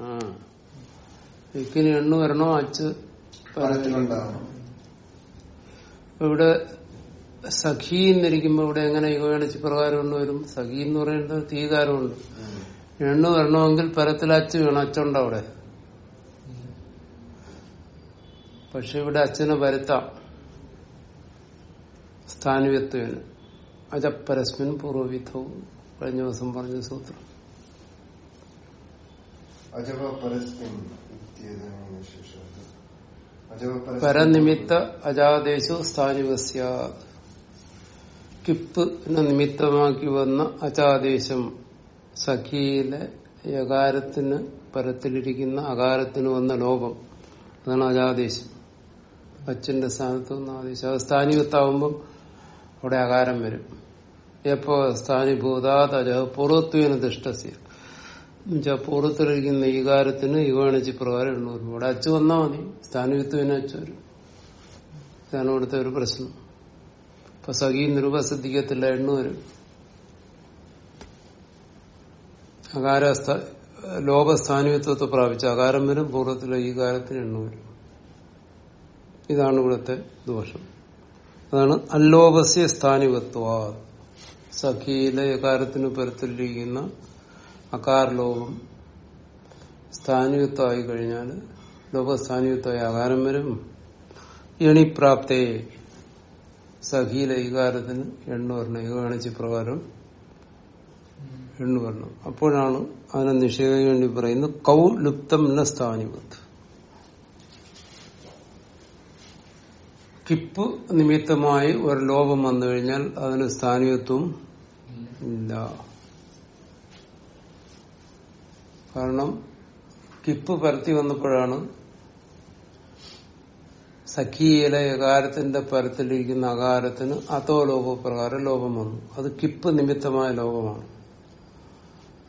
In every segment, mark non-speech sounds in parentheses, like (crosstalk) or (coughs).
ആ. ഇക്കിന് എണ്ണു വരണോ അച്ച് ഇവിടെ സഖി എന്നിരിക്കുമ്പോ ഇവിടെ എങ്ങനെ യുഗണിച്ച് പ്രകാരം എണ്ണു വരും? സഖി എന്ന് പറയുന്നത് തീകാരമുണ്ട് എണ്ണു വരണമെങ്കിൽ പരത്തിൽ അച്ച് വേണം അച്ചുണ്ട് അവിടെ? പക്ഷെ ഇവിടെ അച്ഛനെ വരുത്താം സ്ഥാനവ്യത്വന് അജപ്പരസ്മിൻ പൂർവവിധവും കഴിഞ്ഞ ദിവസം പറഞ്ഞ സൂത്രം. അജവ പരനിമിത്ത അജാദേശു സ്ഥാനിവസ്യ. കിപ്പിനെ നിമിത്തമാക്കി വന്ന അജാദേശം സഖിയിലെ യകാരത്തിന് പരത്തിലിരിക്കുന്ന അകാരത്തിന് വന്ന ലോപം. അതാണ് അജാദേശം അച്ഛന്റെ സ്ഥാനത്ത് വന്ന ആദേശം അത് സ്ഥാനികത്താവുമ്പം അവിടെ അകാരം വരും. എപ്പോ സ്ഥാനിഭൂതാത് അജ പൂർവത്വേന ദുഷ്ടസ്യ എന്നുവെച്ചാൽ പൂർവത്തിലിരിക്കുന്ന ഈകാരത്തിന് യുവാണിച്ച് പ്രകാരം എണ്ണൂറ് ഇവിടെ അച്ചു വന്നാൽ മതി. സ്ഥാനവിത്വന് അച്ചു വരും. ഇതാണ് ഇവിടുത്തെ ഒരു പ്രശ്നം. ഇപ്പൊ സഖി നിരൂപ എണ്ണു വരും. അകാര ലോകസ്ഥാനിത്വത്തെ പ്രാപിച്ച അകാരം വരും പൂർവത്തിലെ ഈകാരത്തിന് എണ്ണു വരും. ഇതാണ് ഇവിടുത്തെ ദോഷം. അതാണ് അല്ലോകസ്യ സ്ഥാനിവത്വ. സഖിയിലെ യകാരത്തിന് പരത്തിലിരിക്കുന്ന അകാരലോകം സ്ഥാനിയുക്തമായി കഴിഞ്ഞാൽ ലോകസ്ഥാനിയുക്തമായ അകാരം വരും. എണിപ്രാപ്തയെ സഖീല ഇകാരത്തിന് എണ്ണു വരണം ഇകാണിച്ച് പ്രകാരം എണ്ണു വരണം അപ്പോഴാണ് അതിനെ നിഷേധിക്കാൻ വേണ്ടി പറയുന്നത് കൗ ലുപ്തം ന സ്ഥാനിവത്ത് കിപ്പ് നിമിത്തമായി ഒരു ലോകം വന്നു കഴിഞ്ഞാൽ അതിന് സ്ഥാനീയത്വം ഇല്ല. കാരണം കിപ്പ് പരത്തി വന്നപ്പോഴാണ് സഖിയിലെ യകാരത്തിന്റെ പരത്തിലിരിക്കുന്ന അകാരത്തിന് അതോ ലോകപ്രകാരം ലോകം വന്നു. അത് കിപ്പ് നിമിത്തമായ ലോകമാണ്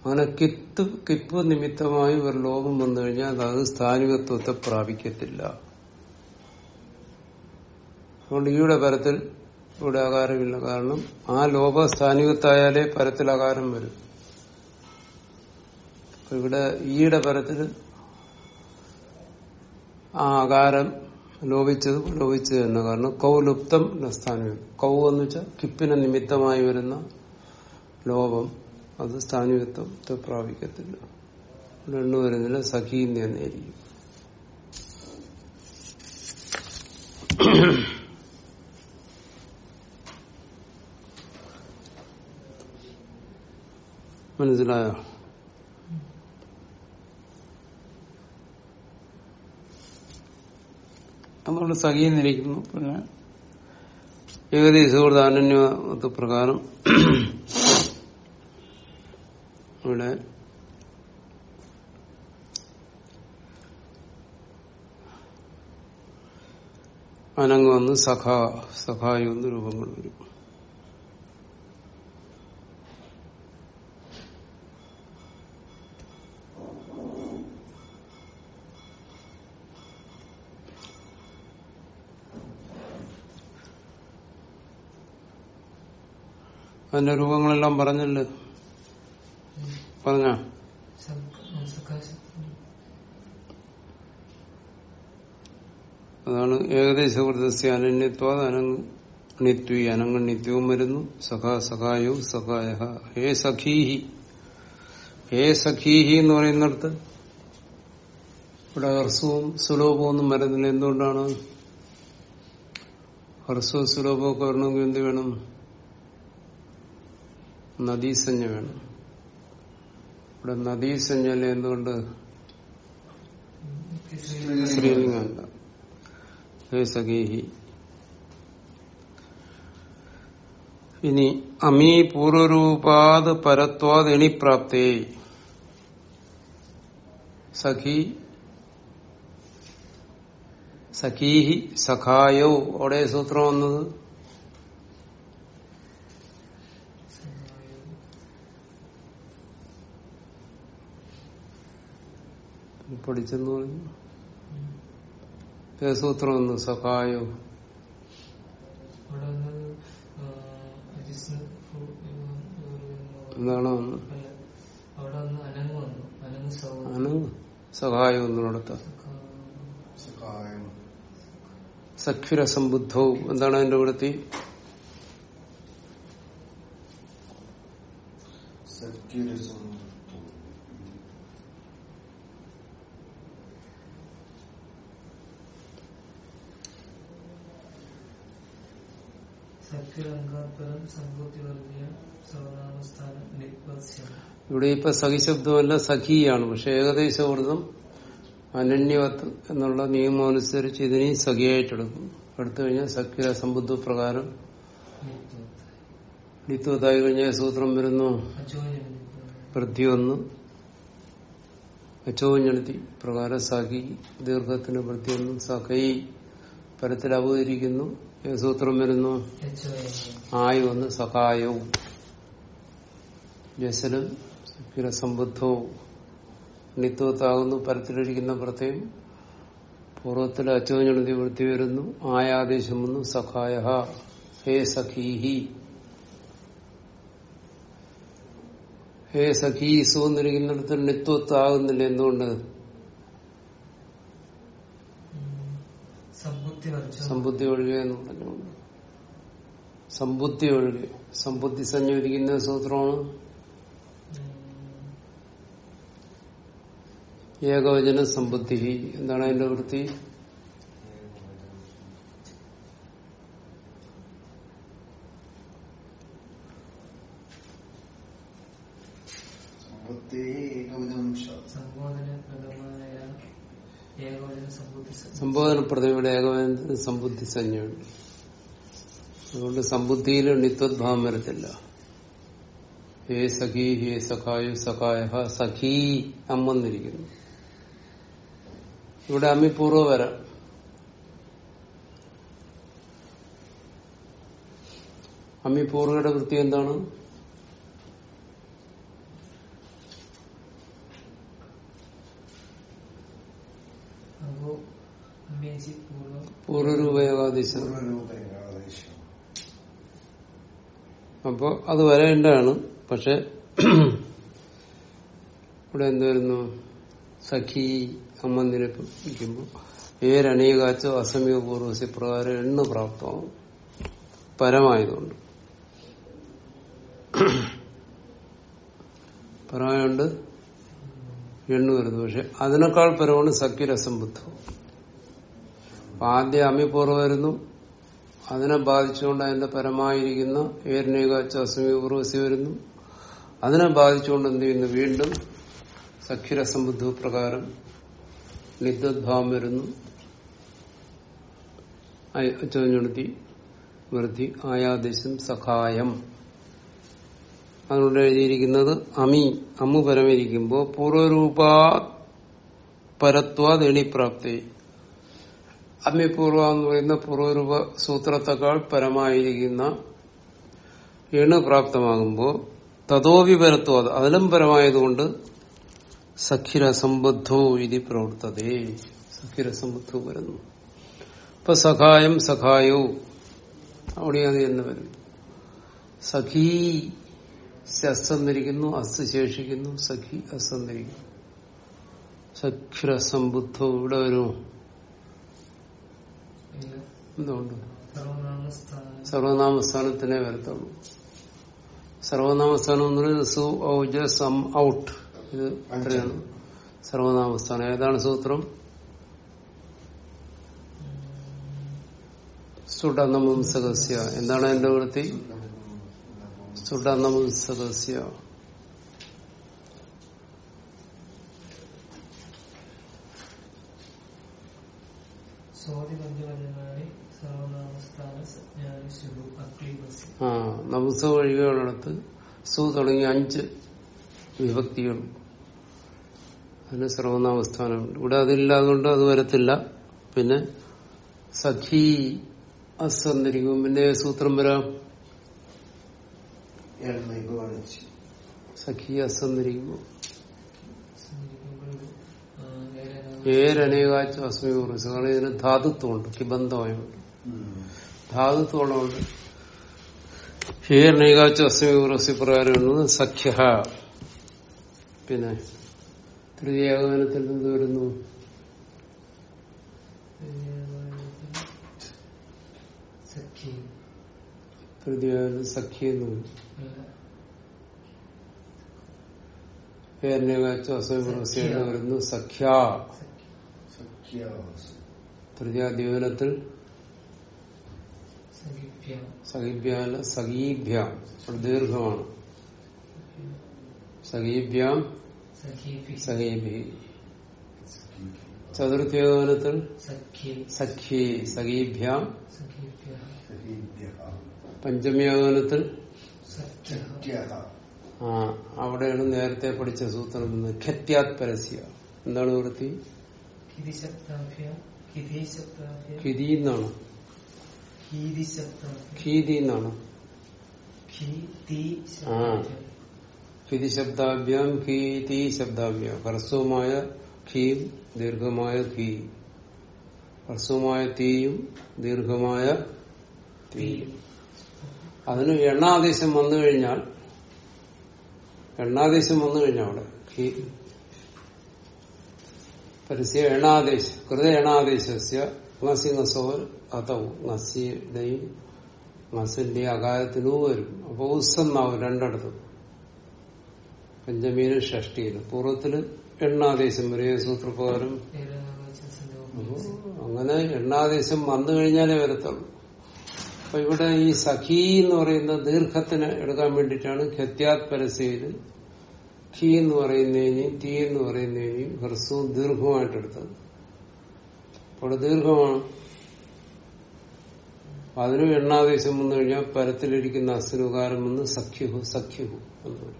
അങ്ങനെ കിത്ത് കിപ്പ് നിമിത്തമായി ഒരു ലോകം വന്നു കഴിഞ്ഞാൽ അത് സ്ഥാനികത്വത്തെ പ്രാപിക്കത്തില്ല. അതുകൊണ്ട് ഈയുടെ പരത്തിൽ ഇവിടെ അകാരമില്ല. കാരണം ആ ലോക സ്ഥാനികത്തായാലേ പരത്തിൽ അകാരം വരും. ഇവിടെ ഈയുടെ പരത്തിൽ ആ ആകാരം ലോപിച്ചത് ലോപിച്ചത് തന്നെ കാരണം കൗലുപ്തം സ്ഥാനം കൗ എന്ന് വെച്ചാൽ കിപ്പിന് നിമിത്തമായി വരുന്ന ലോപം. അത് സ്ഥാനികത്വത്തെ പ്രാപിക്കത്തില്ല. രണ്ടു വരുന്നില്ല സഖീന്ന് തന്നെയായിരിക്കും മനസ്സിലായോ? അതുകൊണ്ട് സഖീന്നിരിക്കുന്നു പിന്നെ ഏകദേശം അനന്യമത പ്രകാരം ഇവിടെ അനങ്ങ് വന്ന് സഖ സഖായി വന്ന് രൂപങ്ങൾ വരും. അതിന്റെ രൂപങ്ങളെല്ലാം പറഞ്ഞല്ലേ? പറഞ്ഞ? അതാണ് ഏകദേശ വൃദ്ധസ്യ അനന്യത്വ അനങ് നിത്വി അനങ്ങ് നിത്യവും വരുന്നു. സഖാ സഖായോ സഖായ ഹേ സഖീഹി. ഹേ സഖീഹി എന്ന് പറയുന്നിടത്ത് ഇവിടെ ഹർസവും സുലോഭവും ഒന്നും വരുന്നില്ല. എന്തുകൊണ്ടാണ്? ഹർസവും സുലോഭവും ഒക്കെ വരണമെങ്കിൽ എന്ത് വേണം? നദീസഞ്ജ വേണം. ഇവിടെ നദീസഞ്ജല എന്തുകൊണ്ട്? സ്ത്രീലിംഗമല്ല സഖീഹി. ഇനി അമീ പൂർവരൂപാത് പരത്വാത് എണിപ്രാപ്തേ. സഖി സഖീഹി സഖായോ. അവിടെ സൂത്രം വന്നത്? പഠിച്ചെന്ന് പറഞ്ഞു. സൂത്രം ഒന്ന് സഹായോ എന്താണോ അനങ്ങ് സഹായം എന്നിടത്ത്. സഹായം. സഖ്യുരസംബുദ്ധവും എന്താണ് അതിന്റെ വൃത്തി സർവനാമസ്ഥാനം ഇവിടെ ഇപ്പൊ സഹിശബ്ദമല്ല സഖിയാണ്. പക്ഷെ ഏകദേശ ഊർജം അനന്യവത്ത് എന്നുള്ള നിയമം അനുസരിച്ച് ഇതിനെയും സഖിയായിട്ടെടുക്കും. എടുത്തു കഴിഞ്ഞാൽ സഖ്യ സമ്പുദ്ധ പ്രകാരം നിത്വത്തായി കഴിഞ്ഞ സൂത്രം വരുന്നു. വൃദ്ധി ഒന്ന് അച്ചോഞ്ഞെടുത്തി പ്രകാരം സഖി ദീർഘത്തിന് വൃത്തി ഒന്നും സഖൈ പരത്തിൽ അവതരിക്കുന്നു. സൂത്രം വരുന്നു ആയുവെന്ന് സഹായവും. ജസലും സമ്പുദ്ധവും നിത്വത്താകുന്നു പരത്തിലിരിക്കുന്ന പ്രത്യേകം. പൂർവത്തിൽ അച്ചോഞ്ഞെടുത്തി വൃത്തി വരുന്നു. ആയാദേശം വന്നു സഖായ ഹേ സഖീഹി. ഹേ സഖീസു എന്നിരിക്കുന്നിടത്ത് നിത്വത്താകുന്നില്ല എന്തുകൊണ്ട്? സമ്പുദ്ധി ഒഴികെ എന്ന് പറഞ്ഞുകൊണ്ട് സമ്പുദ്ധി ഒഴികെ. സമ്പുദ്ധി സഞ്ചരിക്കുന്ന സൂത്രമാണ്. ഏകവചന സമ്പുദ്ധി. എന്താണ് അതിന്റെ വൃത്തി സമ്പത്തി ഏകവചനം ശാസ്ത്രം സംബോധന പ്രഥമായ ഏകവചന സമ്പൂർത്തി സംബോധന പ്രതിയുടെ ഏകവചന സമ്പുദ്ധി സഞ്ജയുണ്ട് അതുകൊണ്ട് സമ്പുദ്ധിയിൽ നിത്വദ്ഭാവം വരത്തില്ല. ഹേ സഖി ഹേ സഖായു സഖായ സഖീ അമ്മെന്നിരിക്കുന്നു. ഇവിടെ അമ്മിപൂർവം വരാം. അമ്മിപൂർവയുടെ വൃത്തി എന്താണ് അപ്പോ അമ്മേജി പൂർവം പൂർവരൂപ ഏകാദേശം പൂർവരൂപ ഏകാദേശം അപ്പോ അത് വരേണ്ടതാണ്. പക്ഷെ ഇവിടെ എന്ത് വരുന്നു? സഖി അമ്മന്നിരിക്കുമ്പോ ഏരണീകാച്ചോ അസമീപ പൂർവസി പ്രകാരം എണ്ണ പ്രാപ്തമാവും പരമായതുകൊണ്ട്. പരമായതുകൊണ്ട് എണ്ണു വരുന്നു. പക്ഷെ അതിനേക്കാൾ പരമാണ് സഖ്യരസംബുദ്ധം ആദ്യം അമിപൂർവം വരുന്നു അതിനെ ബാധിച്ചുകൊണ്ട് അതിന്റെ പരമായിരിക്കുന്ന ഏരനേകാച്ച അസമീപൂർവസി വരുന്നു അതിനെ ബാധിച്ചുകൊണ്ട് എന്ത് ചെയ്യുന്നു വീണ്ടും സഖ്യരസംബുദ്ധ പ്രകാരം നിദ്വദ്ഭാവം വരുന്നു ചോദ്യത്തി വൃദ്ധി ആയാദേശം സഹായം അതുകൊണ്ട് എഴുതിയിരിക്കുന്നത് അമി അമ്മു പരമിരിക്കുമ്പോൾ പൂർവരൂപ പരത്വാ എണിപ്രാപ്തി അമ്മിപൂർവ എന്ന് പറയുന്ന പൂർവരൂപ സൂത്രത്തെക്കാൾ പരമായിരിക്കുന്ന എണ് പ്രാപ്തമാകുമ്പോൾ പ്രാപ്തമാകുമ്പോ അത് അതിലും പരമായതുകൊണ്ട് സഖിരസംബദ്ധോ ഇതി പ്രവർത്തതേ. സഖിരസംബദ്ധോ വരുന്നു. ഇപ്പൊ സഖായം സഖായോ. അവിടെ അത് തന്നെ വരും. സഖീ അസ്സന്നിരിക്കുന്നു അസ് ശേഷിക്കുന്നു സഖി അസ്സന്നിരിക്കുന്നു. സഖിരസംബുദ്ധോ ഇവിടെ വരും. എന്തുകൊണ്ട് സർവനാമസ്ഥാനം. സർവനാമസ്ഥാനത്തിനെ വരുത്തുള്ളൂ സർവനാമസ്ഥാനം എന്ന് പറയുന്നത് സു ഔജ സം ഔട്ട്. ഇത് എത്രയാണ് സർവനാമസ്ഥാനം. ഏതാണ് സൂത്രം? സുഡനമുംസകസ്യ എന്താണ് എന്റെ വൃത്തി? സുഡനമുംസകസ്യ ആ നമുസ ഒഴികെയുള്ളിടത്ത് സു തുടങ്ങിയ അഞ്ച് വിഭക്തികൾ അതിന് സർവനാമസ്ഥാനമുണ്ട് ഇവിടെ അതില്ലാതുകൊണ്ട് അത് വരത്തില്ല. പിന്നെ സഖി അസ് എന്നിരിക്കും. പിന്നെ സൂത്രം വരാം. സഖി അസ് സഞ്ചരിക്കുമ്പോൾ ഏരനേകാച്ച അസ്മി കുറിച്ച് കാരണം ഇതിന് ധാതുത്വമുണ്ട്. കിബന്ധമായുണ്ട്. ധാതുത്വമുള്ളതുകൊണ്ട് ഏരനേകാച്ച അസ്മി കുറിച്ച് പ്രകാരം എന്നത് സഖ്യ പിന്നെ തൃതീയാഗമനത്തിൽ നിന്ന് വരുന്നു തൃതീയാഗമനം സഖ്യ. എന്ന് വരും പേരിനെ വരുന്നു സഖ്യ. തൃതീയാദ്വീപനത്തിൽ സഖിപ്യം സഖീഭ്യാല സഖീഭ്യാം. അവിടെ ദീർഘമാണ്. സഖീഭ്യാം സഖീഭി. ചതുർത്ഥ്യഗമനത്തിൽ സഖ്യ സഖീഭ്യാം. സഖ്യഃ ആ അവിടെയാണ് നേരത്തെ പഠിച്ച സൂത്രം എന്ന്. ഖത്യാത് പരസ്യ എന്താണ് വൃത്തി? കിതി ശബ്ദാഭ്യ കിതി എന്നാണ്. കീതി ശബ്ദാഭ്യ ഖീതി ഖീ തീ ശബ്ദാഭ്യ. ഖീതി ഹ്രസ്വമായ ഖീം ദീർഘമായ ഖീ ഹ്രസ്വമായ തീയും ദീർഘമായ തീയും. അതിന് എണ്ണാദേശം വന്നു കഴിഞ്ഞാൽ എണ്ണാദേശം വന്നു കഴിഞ്ഞാൽ അവിടെ ഖീ പരസ്യ എണാദേശം കൃത എണാദേശസ്യ ngസി നസോ അതവും നസിയുടെയും നസിന്റെയും അകാരത്തിനും വരും അപ്പൊ ഉസ്സെന്നാവും രണ്ടിടത്തും. പഞ്ചമീനും ഷഷ്ടിയിലും. പൂർവത്തിൽ എണ്ണാദേശം വരും സൂത്രപ്രകാരം അങ്ങനെ എണ്ണാദേശം വന്നു കഴിഞ്ഞാലേ വരത്തുള്ളൂ. അപ്പൊ ഇവിടെ ഈ സഖി എന്ന് പറയുന്ന ദീർഘത്തിന് എടുക്കാൻ വേണ്ടിയിട്ടാണ് ഖത്യാത് പരസ്യയിൽ ഖി എന്ന് പറയുന്നതിനെയും തീ എന്ന് പറയുന്നതിനെയും ഹ്രസ്വവും ദീർഘമായിട്ട് എടുത്തത് അപ്പോൾ ദീർഘമാണ്. അതിനും എണ്ണാവേശം വന്നു കഴിഞ്ഞാൽ പരത്തിലിരിക്കുന്ന അസുനുകാരം വന്ന് സഖ്യുഹു സഖ്യുഹു എന്ന് പറയും.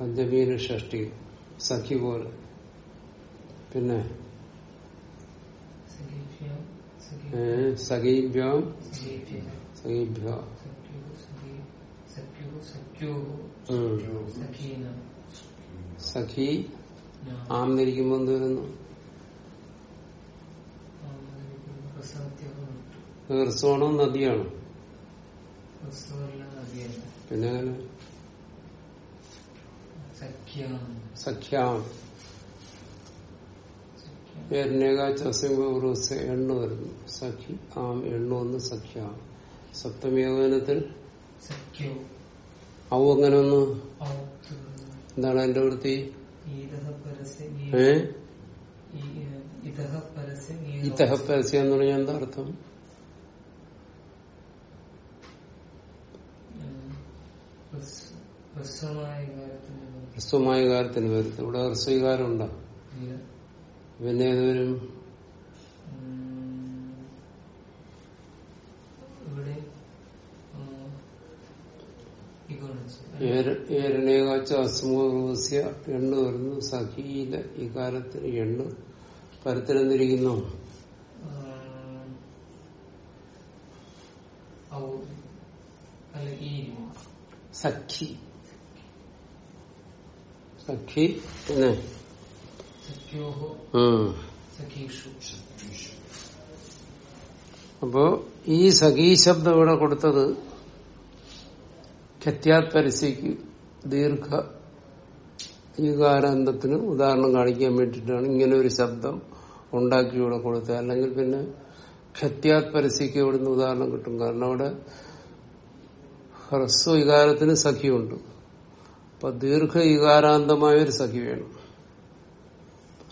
പഞ്ചമീന് ഷഷ്ടി സഖി പോലെ. പിന്നെ? സഖീഭ്യം. സഖീഭ്യാം. സഖ്യോ സഖീ സഖ്യോ സഖ്യോ ആംന്നിരിക്കുമ്പോ എന്ത് വരുന്നു? ഹ്രസ്വമാണോ നദിയാണോ. പിന്നെ സഖ്യാണ് സഖ്യം. സഖ്യാം. പേരിനേകാച്ചൂസ് എണ്ണ വരുന്നു. സഖി ആം എണ്ണു ഒന്ന് സഖ്യാം സപ്തമേകനത്തിൽ ഔ അങ്ങനെ ഒന്ന് എന്താണ് എന്റെ വൃത്തി? ഏ ഇതഹ പരസ്യ എന്ന് പറഞ്ഞാൽ എന്താ അർത്ഥം? ഹ്രസ്വമായ കാര്യത്തിന് വരുത്ത ഇവിടെ ഹ്രസ്വീകാരം ഉണ്ടോ? പിന്നെ ഏതുവരും ഏരണേകാച്ച അസ്മുസ്യ എണ്ണു വരുന്നു. സഖിയില ഇകാരത്തിന് എണ്ണ ഈ സഖി. സഖി പിന്നെ? അപ്പോ ഈ സഖീ ശബ്ദം ഇവിടെ കൊടുത്തത് ഖത്യാത് പരസ്യക്ക് ദീർഘ ഈകാരാന്തത്തിന് ഉദാഹരണം കാണിക്കാൻ വേണ്ടിയിട്ടാണ് ഇങ്ങനെ ഒരു ശബ്ദം ഉണ്ടാക്കി ഇവിടെ കൊടുത്തത്. അല്ലെങ്കിൽ പിന്നെ ഖത്യാത് പരസ്യക്ക് ഇവിടുന്ന് ഉദാഹരണം കിട്ടും. കാരണം അവിടെ ഹ്രസ്വ വികാരത്തിന് സഖിയുണ്ട്. അപ്പൊ ദീർഘ വികാരാന്തമായ ഒരു സഖി വേണം.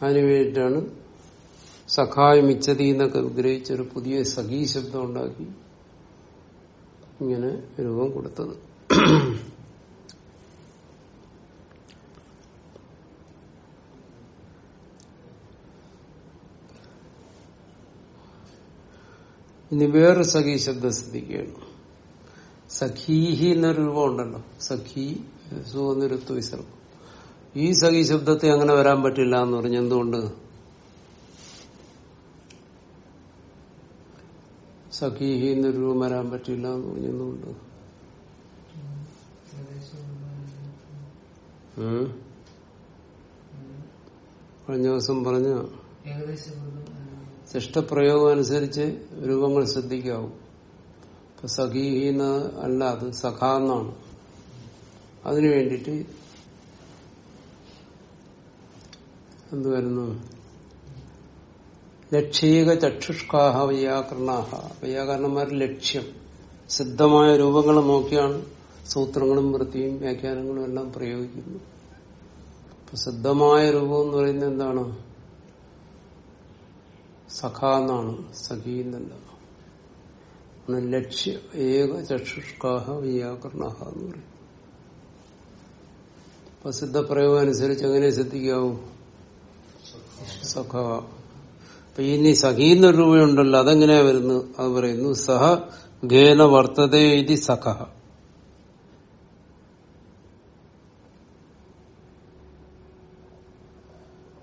അതിനു വേണ്ടിയിട്ടാണ് സഖായ മിച്ചതി എന്നൊക്കെ വിഗ്രഹിച്ച ഒരു പുതിയ സഖീ ശബ്ദം ഉണ്ടാക്കി ഇങ്ങനെ രൂപം കൊടുത്തത്. ഇനി വേറെ സഖി ശബ്ദസ്ഥിതിക്കുകയാണ് സഖീഹി എന്നൊരു രൂപം ഉണ്ടല്ലോ. സഖി സുവന്നിരുത്വ വിസർഗം. ഈ സഖി ശബ്ദത്തെ അങ്ങനെ വരാൻ പറ്റില്ല എന്ന് പറഞ്ഞു എന്തുകൊണ്ട്? സഖീഹി എന്നൊരു രൂപം വരാൻ പറ്റില്ല എന്ന് പറഞ്ഞു എന്തുകൊണ്ട്? കഴിഞ്ഞ ദിവസം പറഞ്ഞ ഏകദേശം ശിഷ്ടപ്രയോഗം അനുസരിച്ച് രൂപങ്ങൾ ശ്രദ്ധിക്കാവും. ഇപ്പൊ സഖീഹീന അല്ല അത് സഖ എന്നാണ് അതിനു വേണ്ടിയിട്ട് എന്ത് വരുന്നു? ചക്ഷുഷ്കാഹ വൈയാകരണാഹ. വൈയാകരണന്മാർ ലക്ഷ്യം. സിദ്ധമായ രൂപങ്ങൾ നോക്കിയാണ് സൂത്രങ്ങളും വൃത്തിയും വ്യാഖ്യാനങ്ങളും എല്ലാം പ്രയോഗിക്കുന്നത്. സിദ്ധമായ രൂപം എന്ന് പറയുന്നത് എന്താണ്? സഖ എന്നാണ് സഖീന്നല്ല. എന്നല്ല ലക്ഷ്യ ഏക ചക്ഷുഷ്കാഹ വ്യാകരണ എന്ന് പറയും. അപ്പൊ സിദ്ധപ്രയോഗം അനുസരിച്ച് എങ്ങനെ സിദ്ധിക്കാവൂ സഖ. അപ്പൊ ഇനി സഖീന്ന രൂപയുണ്ടല്ലോ അതെങ്ങനെയാ വരുന്നു? അത് പറയുന്നു സഹ ഖേന വർത്തതേ ഇതി സഖ.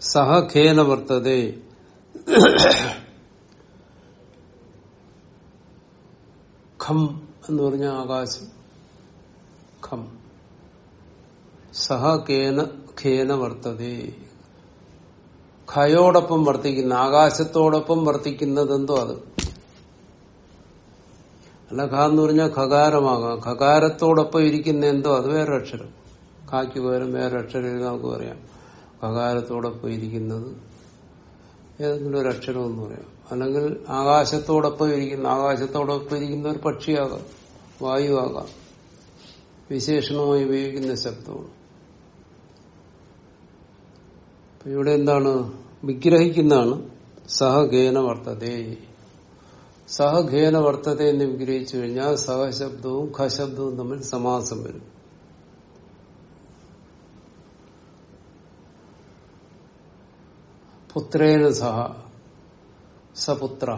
സഹ ഖേന വർത്തതേ. (coughs) ഖം എന്ന് പറഞ്ഞ ആകാശം. ഖം. സഹ കേന ഖേന വർത്തതേ. ഖയോടൊപ്പം വർത്തിക്കുന്ന ആകാശത്തോടൊപ്പം വർത്തിക്കുന്നത് എന്തോ അത്. അല്ല ഖ എന്ന് പറഞ്ഞാൽ ഖകാരമാകാം. ഖകാരത്തോടൊപ്പം ഇരിക്കുന്ന എന്തോ അത് വേറെ അക്ഷരം. ഖാക്ക് പകരം വേറെ അക്ഷരം നമുക്ക് പറയാം ഖകാരത്തോടൊപ്പം ഇരിക്കുന്നത് ഏതെങ്കിലും ഒരു അക്ഷരം എന്ന് പറയാം. അല്ലെങ്കിൽ ആകാശത്തോടൊപ്പം ഇരിക്കുന്ന ആകാശത്തോടൊപ്പം ഇരിക്കുന്ന ഒരു പക്ഷിയാകാം വായുവാകാം. വിശേഷണമായി ഉപയോഗിക്കുന്ന ശബ്ദമാണ്. ഇവിടെ എന്താണ്? വിഗ്രഹിക്കുന്നതാണ് സഹഖേന വർത്തതേ സഹഖേന വർത്തത എന്ന് വിഗ്രഹിച്ചു കഴിഞ്ഞാൽ സഹശബ്ദവും ഖശബ്ദവും തമ്മിൽ സമാസം വരും. പുത്രേന സഹ സപുത്ര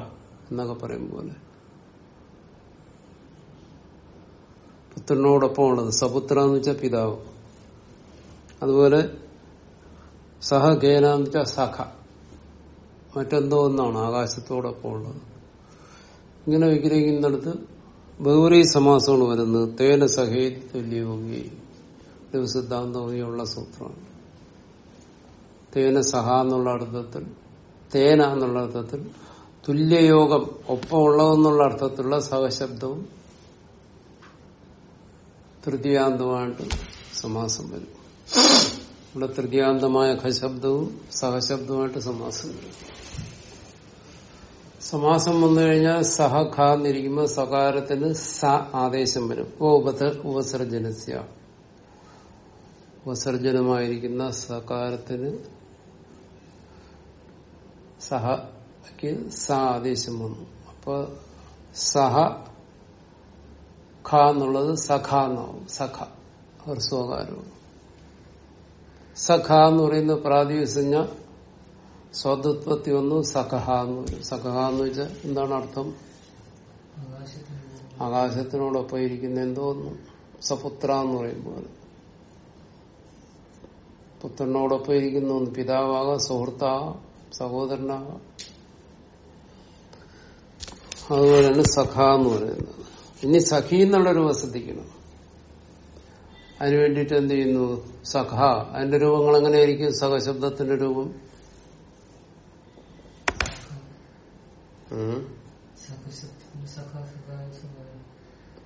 എന്നൊക്കെ പറയും പോലെ. പുത്രനോടൊപ്പം ഉള്ളത് സപുത്ര എന്ന് വെച്ചാൽ പിതാവ്. അതുപോലെ സഹ സഹഖേന എന്ന് വെച്ചാൽ സഖ. മറ്റെന്തോ ഒന്നാണ് ആകാശത്തോടൊപ്പം ഉള്ളത്. ഇങ്ങനെ വിഗ്രഹിക്കുന്നിടത്ത് ബഹുരീ സമാസമാണ് വരുന്നത്. തേന സഹേ തുല്യയോഗി സിദ്ധാന്തമുള്ള സൂത്രമാണ്. തേന സഹ എന്നുള്ള അർത്ഥത്തിൽ തേന എന്നുള്ള അർത്ഥത്തിൽ തുല്യയോഗം ഒപ്പമുള്ളതെന്നുള്ള അർത്ഥത്തിലുള്ള സഹശബ്ദവും തൃതീയാന്തമായിട്ട് സമാസം വരും. ഇവിടെ തൃതീയാന്തമായ ഖശബ്ദവും സഹശബ്ദവുമായിട്ട് സമാസം വരും. സമാസം വന്നു കഴിഞ്ഞാൽ സഹ ഖ എന്നിരിക്കുമ്പോൾ സകാരത്തിന് സ ആദേശം വരും. ഉപത ഉപസർജനസ്യ. ഉപസർജനമായിരിക്കുന്ന സകാരത്തിന് സഹക്ക് സ ആദേശം വന്നു അപ്പൊ സഹ ഖ എന്നുള്ളത് സഖ എന്നാവും സഖ ഒരു സഖ എന്ന് പറയുന്ന പ്രാതിസഞ്ജ സ്വതത്വത്തി ഒന്നും സഖഹ എന്ന് പറയും സഖഹ എന്ന് വെച്ചാൽ എന്താണ് അർത്ഥം? ആകാശത്തിന് ആകാശത്തിനോടൊപ്പം ഇരിക്കുന്ന എന്തോ ഒന്നും. സപുത്ര എന്ന് പറയുമ്പോൾ പുത്രനോടൊപ്പം ഇരിക്കുന്ന പിതാവാകാം സുഹൃത്താകാം. സഹോദരനാകാം അതുപോലെയാണ് സഖ എന്ന് പറയുന്നത്. ഇനി സഖി എന്നുള്ള ഒരു ശ്രദ്ധിക്കണം. അതിനു വേണ്ടിയിട്ട് എന്ത് ചെയ്യുന്നു? സഖ. അതിന്റെ രൂപങ്ങൾ എങ്ങനെയായിരിക്കും? സഹശബ്ദത്തിന്റെ രൂപം.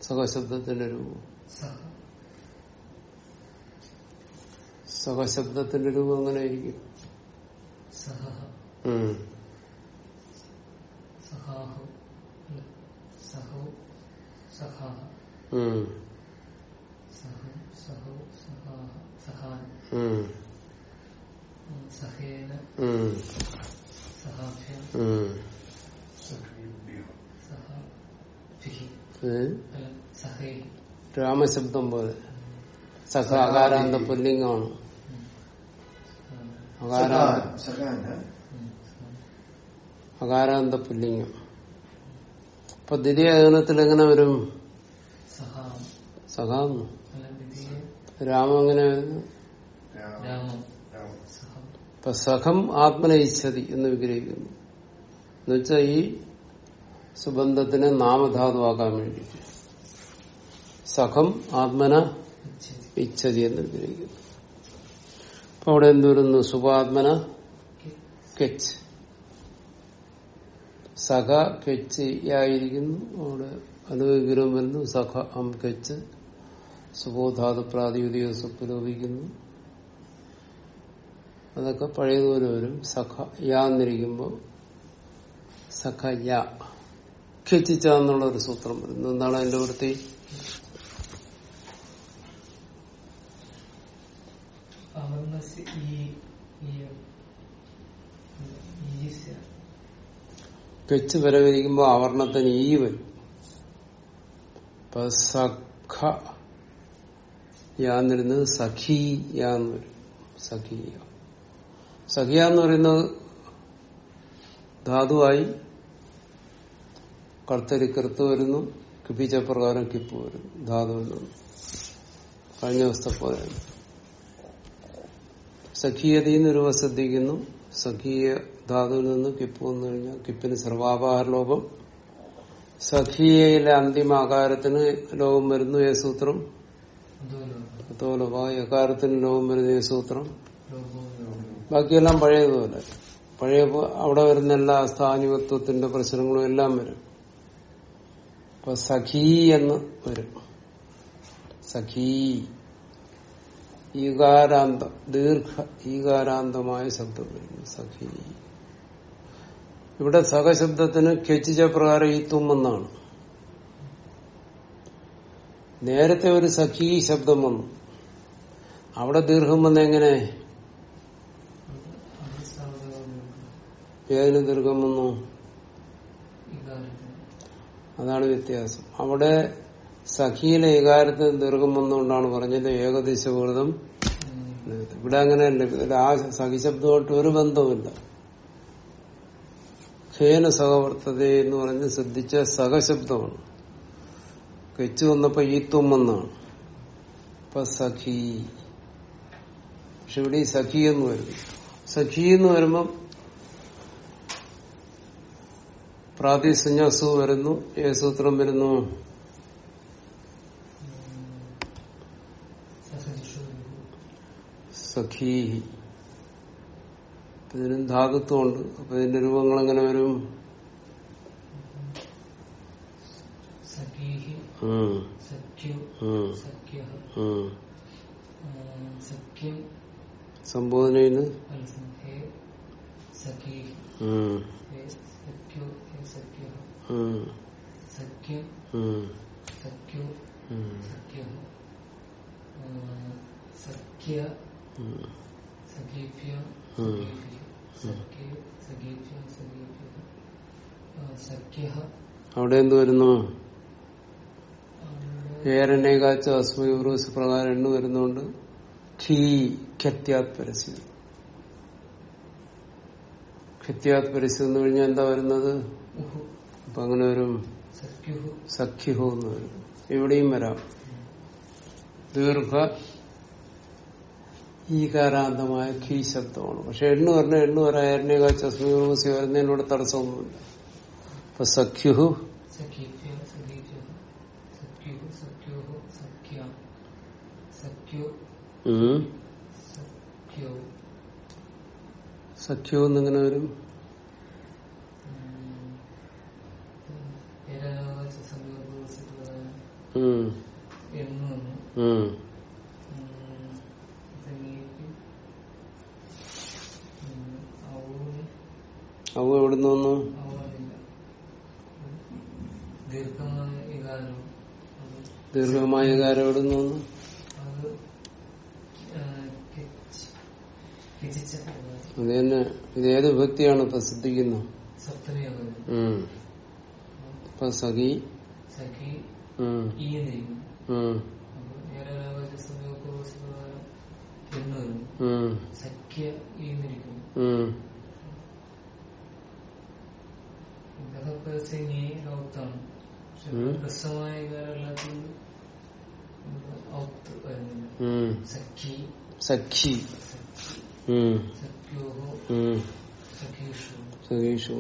സഹശബ്ദത്തിന്റെ രൂപം. സഹ സഹശബ്ദത്തിന്റെ രൂപം എങ്ങനെയായിരിക്കും? സഹ. രാമശബ്ദം പോലെ. സഹ അകാരാന്ത പുല്ലിംഗമാണ്. അകാരാന്ത അകാരാന്ത പുല്ലിംഗം അപ്പൊ ദ്വിതീയ ഏകനത്തിൽ എങ്ങനെ വരും സഹാ അല്ല ദ്വിതീയ രാമം എങ്ങനെ ഇപ്പൊ സഖം ആത്മനയിച്ചതി ഇച്ഛതി എന്ന് വിഗ്രഹിക്കുന്നു. എന്നുവെച്ചാൽ ഈ സുബന്ധത്തിനെ നാമധാതുവാക്കാൻ വേണ്ടി സഖം ആത്മന ഇച്ഛതി. എന്ന് വിഗ്രഹിക്കുന്നു. അപ്പൊ അവിടെ എന്തുവരുന്നു സുഭാത്മന സുഖാത്മന കെച്ച്. സഖ കെച്ച് ആയിരിക്കുന്നു അവിടെ അനുവിഗ്രഹം വരുന്നു സഖ അം കെച്ച് സുബോധാതു പ്രാതിപതിക സുപ്പുലോപിക്കുന്നു അതൊക്കെ പഴയതുപോലെ വരും സഖ യാന്നിരിക്കുമ്പോൾ സഖ യാ. ഖ്യച്ചിച്ച എന്നുള്ള ഒരു സൂത്രം വരുന്നു. എന്താണ് അതിന്റെ വൃത്തി? ഈ കെച്ച് വരവിരിക്കുമ്പോ ആവർണത്തിന് ഈ വരും സഖ യാന്നിരുന്നത് സഖീയാന്ന് വരും. സഖീയ സഖിയ എന്ന് പറയുന്നത് ധാതുവായി കർത്തരി കൃത്ത് വരുന്നു കിപ്പിച്ച പ്രകാരം കിപ്പ് വരുന്നു ധാതു കഴിഞ്ഞ ദിവസത്തെ പോലെ. സഖീയതയിൽ നിന്ന് രൂപ സഖീയ ധാതുവിൽ നിന്ന് കിപ്പ് വന്നു കഴിഞ്ഞാൽ കിപ്പിന് സർവാപാഹാര ലോകം സഖീയയിലെ അന്തിമ ആകാരത്തിന് ലോകം വരുന്നു ഏ സൂത്രം. തോലവ യകാരത്തിന് ലോകം വരുന്ന ഏ സൂത്രം. ബാക്കിയെല്ലാം പഴയതുപോലെ. പഴയ അവിടെ വരുന്ന എല്ലാ സ്ഥാനികത്വത്തിന്റെ പ്രശ്നങ്ങളും എല്ലാം വരും. അപ്പൊ സഖീ എന്ന് വരും. സഖീ. ഈകാരാന്തം ദീർഘ ഈകാരാന്തമായ ശബ്ദം വരുന്നു സഖി. ഇവിടെ സഹശബ്ദത്തിന് ഖ്യച്ചിച്ച പ്രകാരം ഈ തുമ്മെന്നാണ് നേരത്തെ ഒരു സഖി ശബ്ദം വന്നു. അവിടെ ദീർഘം വന്ന എങ്ങനെ? ഏതിന് ദീർഘം വന്നു? അതാണ് വ്യത്യാസം. അവിടെ സഖിയിലെ ഏകാരത്തിൽ ദീർഘം വന്നുകൊണ്ടാണ് പറഞ്ഞത് ഏകദേശപൂർതം ഇവിടെ അങ്ങനെയല്ല. ഇതിൽ സഖി സഖിശബ്ദമായിട്ട് ഒരു ബന്ധവുമില്ല. ഖേന സഹവർത്തത എന്ന് പറഞ്ഞ് ശ്രദ്ധിച്ച സഹശബ്ദമാണ്. കെച്ചു വന്നപ്പോ ഈ തുമ്മെന്നാണ് ഇപ്പൊ സഖി. പക്ഷെ ഇവിടെ ഈ സഖി എന്ന് വരുന്നു. സഖി എന്ന് വരുമ്പം പ്രാതിസഞ്ജാസു വരുന്നു ഏ സൂത്രം വരുന്നു. സഖീ ഇതിനും ധാതുത്വമുണ്ട്. അപ്പൊ ഇതിന്റെ രൂപങ്ങൾ എങ്ങനെ വരും? സംബോധന ഉം, സഖ്യു ഉം, സഖ്യ ഉം. സഖ്യം സംബോധനയിൽ അൽസംഖ്യേ സഖീഹി ഉം, ഹേ സഖ്യോ ഹേ സഖ്യ ഉം, സഖ്യം ഉം, സഖ്യോ ഉം, സഖ്യ സഖ്യ ഉം. സഖീഭ്യ ഉം. സഖീഭ്യ സഖ്യ സഖീഭ്യ സഖീഭ്യ സഖ്യ അവിടെ എന്ത് വരുന്നു? ഏരനേകാച്ച അസ്മയൂറൂസ് പ്രകാരം എണ്ണ വരുന്നോണ്ട് ഖത്യാത് പരസ്യം എന്ന് കഴിഞ്ഞാൽ എന്താ വരുന്നത്? അപ്പൊ അങ്ങനെ വരും. സഖ്യഹോ എന്ന് വരും. എവിടെയും വരാം. ദീർഘ ഈകാരാന്തമായ ഖീ ശബ്ദമാണ്. പക്ഷെ എണ്ണു പറഞ്ഞ എണ്ണു വരാ. ഏരനേകാച്ച അസ്മയൂറൂസി വരുന്നതിനോട് തടസ്സമൊന്നുമില്ല. അപ്പൊ സഖ്യുഹു സഖ്യ. സഖ്യോ ഉം. സഖ്യോ. സഖ്യോ എന്നിങ്ങനെ വരും. അവ എവിടുന്ന് വന്നു? ദീർഘമായ വികാരം കാര്യം എവിടുന്ന് വന്നു അത് തന്നെ ഇത് ഏത് വിഭക്തിയാണ് പ്രസിദ്ധിക്കുന്നത്. ഇപ്പൊ സഖി. സഖ്യ. ഇതൊക്കെ സഖി. സഖീഷു.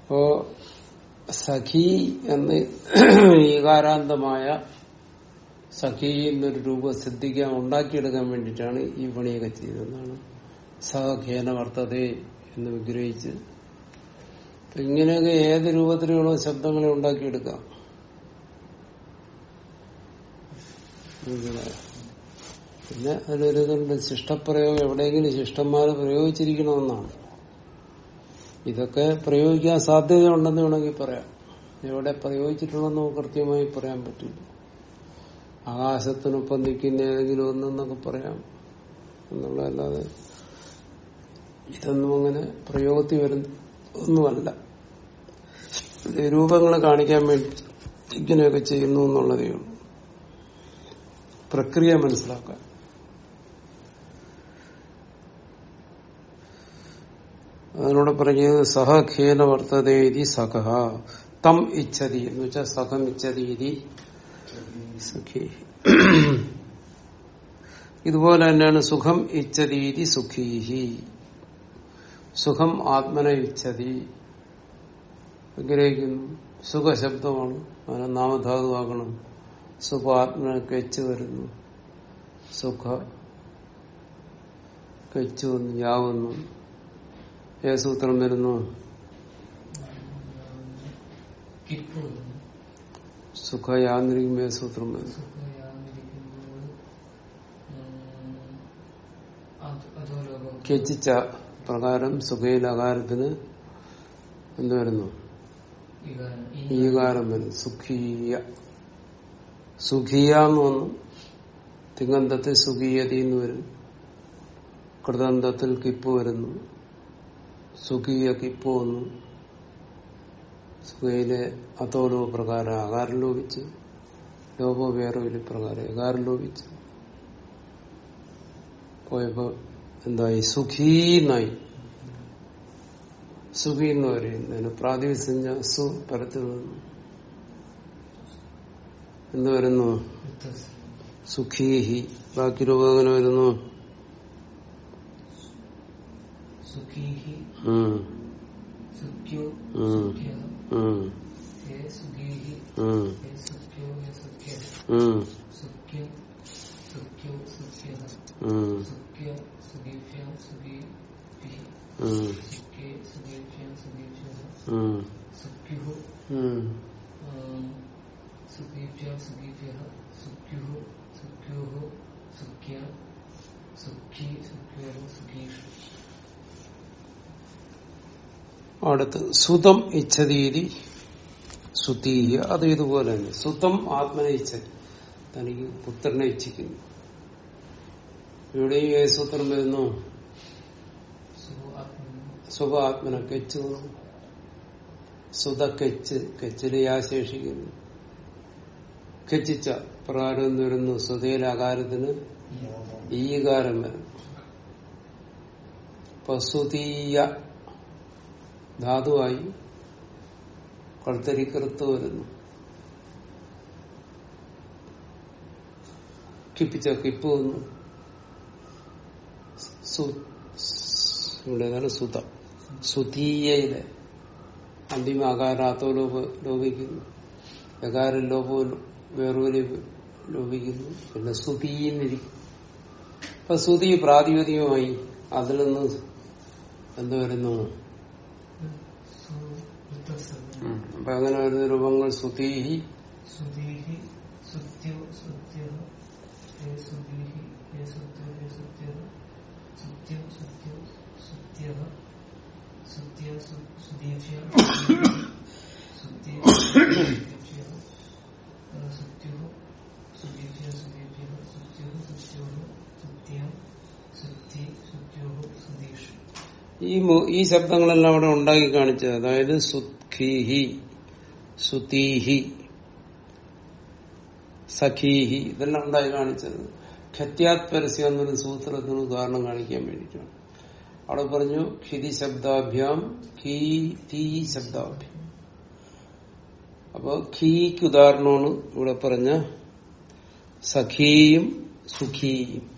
അപ്പോ സഖി എന്ന് ഈകാരാന്തമായ സഖി എന്നൊരു രൂപം ശ്രദ്ധിക്കാൻ ഉണ്ടാക്കിയെടുക്കാൻ വേണ്ടിയിട്ടാണ് ഈ പണിയൊക്കെ ചെയ്തതെന്നാണ് സഖേന വർത്തതേ എന്ന് വിഗ്രഹിച്ച് ഇങ്ങനെയൊക്കെ ഏത് രൂപത്തിലുള്ള ശബ്ദങ്ങളെ ഉണ്ടാക്കിയെടുക്കാം? പിന്നെ അതിലൊരു ഇതുണ്ട്. ശിഷ്ടപ്രയോഗം. എവിടെയെങ്കിലും ശിഷ്ടന്മാര് പ്രയോഗിച്ചിരിക്കണമെന്നാണ്. ഇതൊക്കെ പ്രയോഗിക്കാൻ സാധ്യതയുണ്ടെന്ന് വേണമെങ്കിൽ പറയാം. എവിടെ പ്രയോഗിച്ചിട്ടുണ്ടെന്ന് നമുക്ക് കൃത്യമായി പറയാൻ പറ്റില്ല. ആകാശത്തിനൊപ്പം നിൽക്കുന്ന ഏതെങ്കിലും ഒന്നെന്നൊക്കെ പറയാം. എന്നുള്ളതല്ലാതെ ഇതൊന്നും അങ്ങനെ പ്രയോഗത്തിൽ വരുന്ന ഒന്നുമല്ല. രൂപങ്ങളെ കാണിക്കാൻ വേണ്ടി ഇങ്ങനെയൊക്കെ ചെയ്യുന്നു എന്നുള്ളതേ ഉള്ളൂ. പ്രക്രിയ മനസ്സിലാക്കാൻ. അതിനോട് പറഞ്ഞത് സഹ ഖേന വർത്തതേതി സഖ തം ഇച്ഛതി എന്ന് വെച്ചാൽ സഖം ഇച്ഛതീതി ഇതുപോലെ തന്നെയാണ് സുഖം ഇച്ഛതീതി സുഖീഹി. സുഖം ആത്മന ഇച്ഛതി. ഗ്രഹിക്കുന്നു സുഖശബ്ദമാണ്. അതിനെ നാമധാതുവാക്കണം. സുഖ കെച്ച് വരുന്നു. സുഖ കെച്ചു വന്നു യാവുന്നു ഏ സൂത്രം വരുന്നു. സുഖ സുഖയാന്ത്രികം ഏ സൂത്രം വരുന്നു കെച്ചിച്ച പ്രകാരം സുഖയിലകാരത്തിന് എന്ത് വരുന്നു? വികാരം ഈകാരം വരും സുഖീയ. സുഖീയ എന്ന് വന്നു തിങ്കന്ധത്തിൽ സുഖീയതി എന്ന് വരും. കൃതന്തത്തിൽ കിപ്പ് വരുന്നു. സുഖീയ കിപ്പ് വന്നു. സുഖയിലെ അതോലോ പ്രകാരം ആകാരം ലോപിച്ച് ലോപോ വേറെ ഒരു പ്രകാരം ഏകാരം ലോപിച്ച്. പോയപ്പോ എന്തായി? സുഖീന്നായി സുഖി എന്ന് പറയുന്നതിന് പ്രാതിവിസഞ്ജ സു പരത്തിൽ എന്ത് വരുന്നു സുഖീഹി. ബാക്കി രൂപം എങ്ങനെ വരുന്നു. സുഖീഹി. അടുത്ത് സുതം ഇച്ഛതീതി സുതീഹി അത് ഇതുപോലെ തന്നെ. സുതം ആത്മനെ ഇച്ഛതി തനിക്ക് പുത്രനെ ഇച്ഛിക്കുന്നു. ഇവിടെയും ഏ സൂത്രം വരുന്നു? ആത്മന സുഖ ആത്മന കെച്ച്. സുത കെച്ച് കെച്ചിലെ ആശേഷിക്കുന്നു. കെച്ചിച്ച പ്രകാരം വരുന്നു സുതയിലെ ആകാരത്തിന് ഈകാരം വരും. പ്രസുതീയ ധാതുവായി കഴുത്തരിക്കറുത്ത് വരുന്നു. കിപ്പിച്ച കിപ്പ് വന്നു. സുത. സുതീയയിലെ അന്തിമ അകാരാത്തോ ലോപ ലോപിക്കുന്നു. എകാരം ലോപോ വേറൊരു ലോപിക്കുന്നു. പിന്നെ സുതീന്നിരിക്കും അപ്പൊ സുതി പ്രാതിപതികമായി അതിൽ നിന്ന് എന്ത് വരുന്നു? ഉം. അപ്പൊ അങ്ങനെ വരുന്ന രൂപങ്ങൾ സുതീഹി സുധീഹി ഈ ശബ്ദങ്ങളെല്ലാം അവിടെ ഉണ്ടാക്കി കാണിച്ചത്. അതായത് സുഖീഹി സുതീഹി സഖീഹി ഇതെല്ലാം ഉണ്ടാക്കി കാണിച്ചത്. ഖത്യാത് പരസ്യം എന്നൊരു സൂത്രത്തിന് ഉദാഹരണം കാണിക്കാൻ വേണ്ടിയിട്ടാണ്. അവിടെ പറഞ്ഞു ഖിതി ശബ്ദാഭ്യാം ഖീ തീ ശബ്ദാഭ്യം. അപ്പൊ ഖീക്ക് ഉദാഹരണമാണ് ഇവിടെ പറഞ്ഞ സഖീയും സുഖീയും.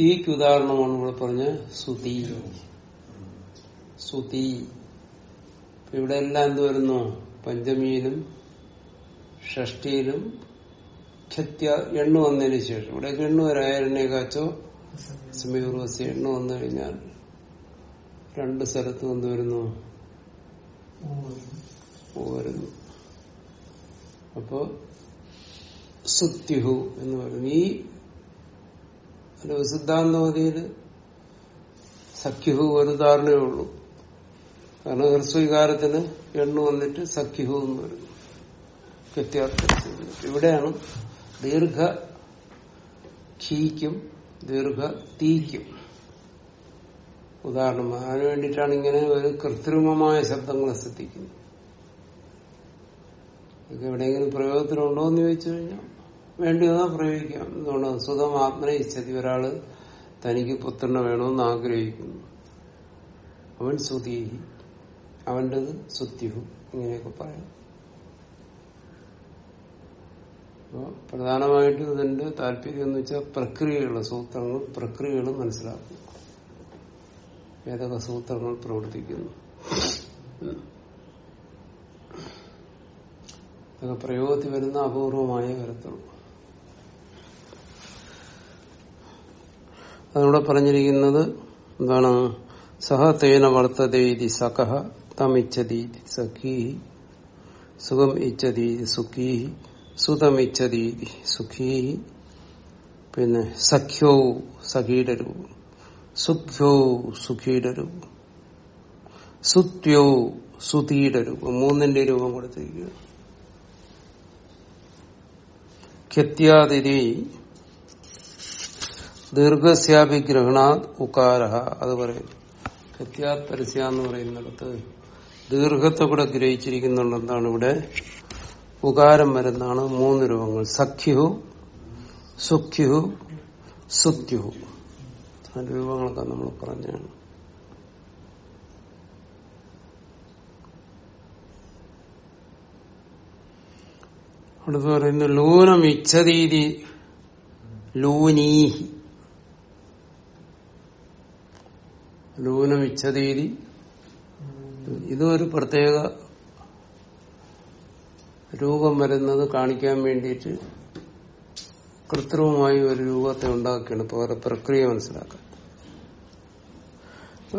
തീക്ക് ഉദാഹരണമാണ് ഇവിടെ പറഞ്ഞ സുതീ. സുതീ. ഇവിടെ എല്ലാം എന്ത് വരുന്നു? പഞ്ചമിയിലും ഷഷ്ടിയിലും എണ്ണു വന്നതിന് ശേഷം. ഇവിടെ എണ്ണു വരായരണേ കാച്ചോ. സമീപൂർവസി എണ്ണ വന്നു കഴിഞ്ഞാൽ രണ്ട് സ്ഥലത്ത് വന്നു വരുന്നു. വരുന്നു അപ്പോ സുത്യുഹു എന്ന് പറയുന്നു. ഈ സിദ്ധാന്തവതിയിൽ സഖ്യുഹു ഒരു ധാരണയേ ഉള്ളൂ. കാരണം ഹൃസ്വീകാരത്തിന് എണ്ണു വന്നിട്ട് സഖ്യുഹു എന്ന് വരുന്നു വ്യത്യാസം. ഇവിടെയാണ് ദീർഘ ഖീക്കും ദീർഘ തീക്കും ഉദാഹരണം അതിനു വേണ്ടിയിട്ടാണ് ഇങ്ങനെ ഒരു കൃത്രിമമായ ശബ്ദങ്ങൾ ശ്രദ്ധിക്കുന്നത് ഇതൊക്കെ എവിടെയെങ്കിലും പ്രയോഗത്തിലുണ്ടോ എന്ന് ചോദിച്ചു കഴിഞ്ഞാൽ വേണ്ടി വന്നാൽ പ്രയോഗിക്കാം. എന്തുകൊണ്ട്? സുഖം ആത്മനയിച്ചതി ഒരാൾ തനിക്ക് പുത്രനെ വേണമെന്ന് ആഗ്രഹിക്കുന്നു. അവൻ സുതീഹി അവന്റെത് സുത്യു ഇങ്ങനെയൊക്കെ പറയാം അപ്പോ പ്രധാനമായിട്ടും ഇതിന്റെ താല്പര്യം എന്ന് വെച്ചാൽ പ്രക്രിയകൾ സൂത്രങ്ങൾ പ്രക്രിയകൾ മനസ്സിലാക്കും. ഏതൊക്കെ സൂത്രങ്ങൾ പ്രവർത്തിക്കുന്നു. ഇതൊക്കെ പ്രയോഗത്തിൽ വരുന്ന അപൂർവമായ വരത്തുള്ളൂ അതിലൂടെ പറഞ്ഞിരിക്കുന്നത് എന്താണ്? സഹ തേന വർത്തതേതി സഖ തമിച്ചതി സഖീ സുഖം ഇച്ഛതി സുഖീ സുതമിച്ഛതീതി സുഖീ. പിന്നെ സഖ്യോ സഖീയുടെ രൂപം സുഖ്യോ സുഖിയുടെ രൂപം സുത്യോ സുതിയുടെ രൂപം മൂന്നിന്റെ രൂപം കൊടുത്തിരിക്കുക. ഖ്യത്യാതിരി ദീർഘസ്യാപി ഗ്രഹണാത് ഉകാര അത് പറയും. ഖ്യത്യാത് എന്ന് പറയുന്നിടത്ത് ദീർഘത്തെ കൂടെ ഗ്രഹിച്ചിരിക്കുന്നുണ്ടെന്നാണ് ഇവിടെ ഉകാരം വരുന്നതാണ് മൂന്ന് രൂപങ്ങൾ. സഖ്യു സുഖ്യു സുത്യു രൂപങ്ങളൊക്കെ നമ്മൾ പറഞ്ഞാണ്. അടുത്ത് പറയുന്നു ലൂനം ഇച്ഛതീതി ലൂനീഹി. ലൂനം ഇച്ഛതീതി. ഇതൊരു പ്രത്യേക രൂപം വരുന്നത് കാണിക്കാൻ വേണ്ടിയിട്ട് കൃത്രിമമായി ഒരു രൂപത്തെ ഉണ്ടാക്കുകയാണ്. ഇപ്പോൾ അവരുടെ പ്രക്രിയ മനസ്സിലാക്കാൻ